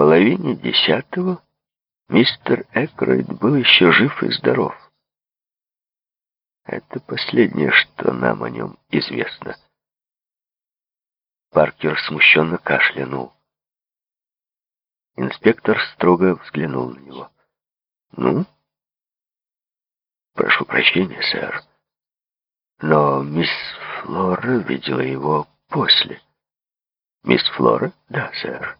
половине десятого мистер Экройд был еще жив и здоров. Это последнее, что нам о нем известно. Паркер смущенно кашлянул. Инспектор строго взглянул на него. «Ну?» «Прошу прощения, сэр. Но мисс Флора видела его после». «Мисс Флора?» «Да, сэр».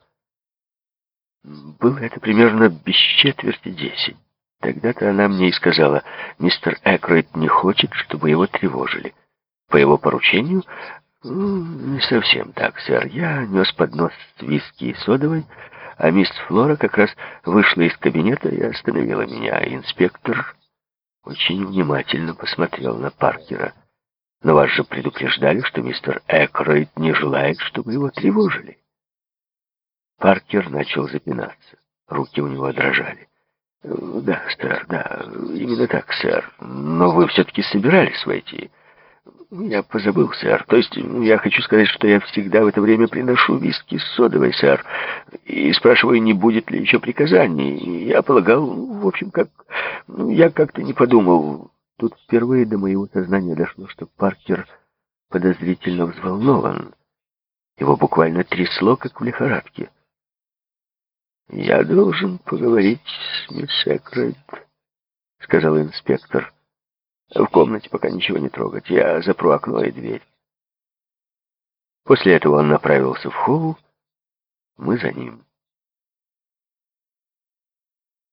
Было это примерно без четверти десять. Тогда-то она мне и сказала, мистер Экройд не хочет, чтобы его тревожили. По его поручению, не совсем так, сэр. Я нес поднос с виски и содовой, а мисс Флора как раз вышла из кабинета и остановила меня. Инспектор очень внимательно посмотрел на Паркера. Но вас же предупреждали, что мистер Экройд не желает, чтобы его тревожили. Паркер начал запинаться. Руки у него дрожали. «Да, сэр, да, именно так, сэр. Но вы все-таки собирались войти?» «Я позабыл, сэр. То есть я хочу сказать, что я всегда в это время приношу виски с содовой, сэр, и спрашиваю, не будет ли еще приказаний. Я полагал, в общем, как... Ну, я как-то не подумал. Тут впервые до моего сознания дошло, что Паркер подозрительно взволнован. Его буквально трясло, как в лихорадке. «Я должен поговорить с мисс Экройд», — сказал инспектор. «В комнате пока ничего не трогать. Я запру окно и дверь». После этого он направился в холл. Мы за ним.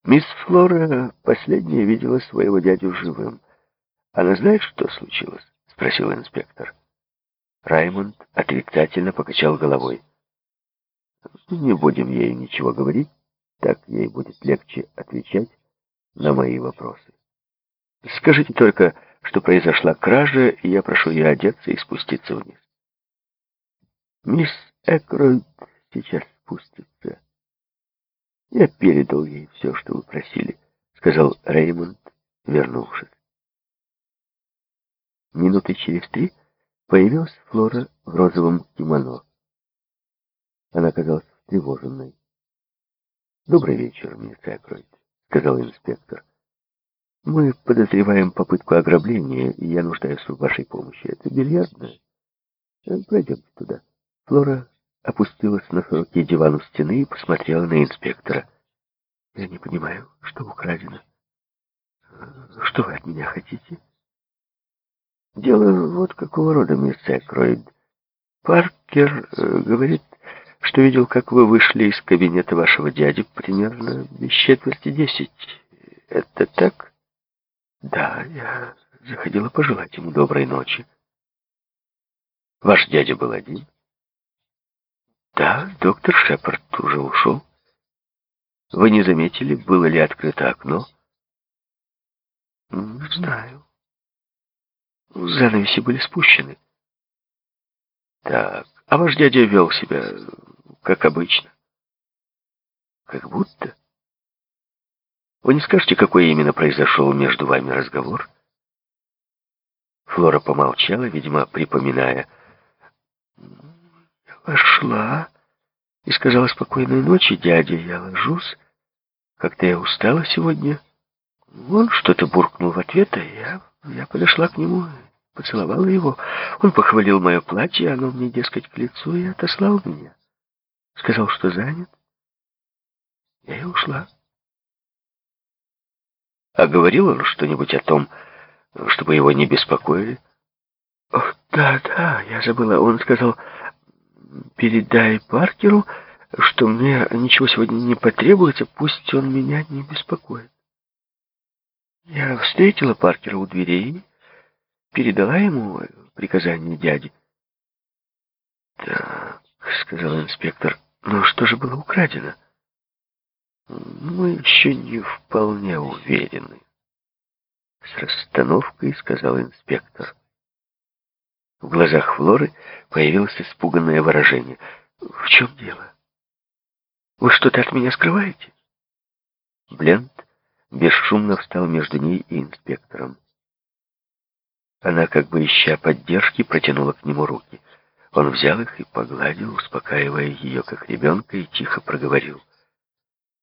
Мисс Флора последняя видела своего дядю живым. «Она знает, что случилось?» — спросил инспектор. Раймонд отрицательно покачал головой. Не будем ей ничего говорить, так ей будет легче отвечать на мои вопросы. Скажите только, что произошла кража, и я прошу ее одеться и спуститься вниз. Мисс Экройд сейчас спустится. Я передал ей все, что вы просили, сказал Реймонд, вернувшись. Минуты через три появилась Флора в розовом кимоно. Она казалась встревоженной. «Добрый вечер, мисс Экройд», — сказал инспектор. «Мы подозреваем попытку ограбления, и я нуждаюсь в вашей помощи. Это бильярдная? Э, Пройдемте туда». Флора опустилась на широкий диван у стены и посмотрела на инспектора. «Я не понимаю, что украдено. Что вы от меня хотите?» «Дело вот какого рода, мисс Экройд. Паркер э, говорит, что видел, как вы вышли из кабинета вашего дяди примерно без четверти десять. Это так? Да, я заходила пожелать ему доброй ночи. Ваш дядя был один? Да, доктор Шепард уже ушел. Вы не заметили, было ли открыто окно? Не знаю. Занавеси были спущены. Так, а ваш дядя вел себя как обычно. Как будто. Вы не скажете, какой именно произошел между вами разговор? Флора помолчала, видимо, припоминая. Я вошла и сказала спокойной ночи, дядя, я ложусь. Как-то я устала сегодня. Он что-то буркнул в ответ, а я, я подошла к нему, поцеловала его. Он похвалил мое платье, оно мне, дескать, к лицу, и отослал меня. Сказал, что занят. Я и ушла. А говорил он что-нибудь о том, чтобы его не беспокоили? Ох, да, да, я забыла. Он сказал, передай Паркеру, что мне ничего сегодня не потребуется, пусть он меня не беспокоит. Я встретила Паркера у дверей, передала ему приказание дяди. «Так», — сказал инспектор, но что же было украдено? Мы еще не вполне уверены. С расстановкой сказал инспектор. В глазах Флоры появилось испуганное выражение. «В чем дело? Вы что-то от меня скрываете?» Блент бесшумно встал между ней и инспектором. Она, как бы ища поддержки, протянула к нему руки. Он взял их и погладил, успокаивая ее, как ребенка, и тихо проговорил.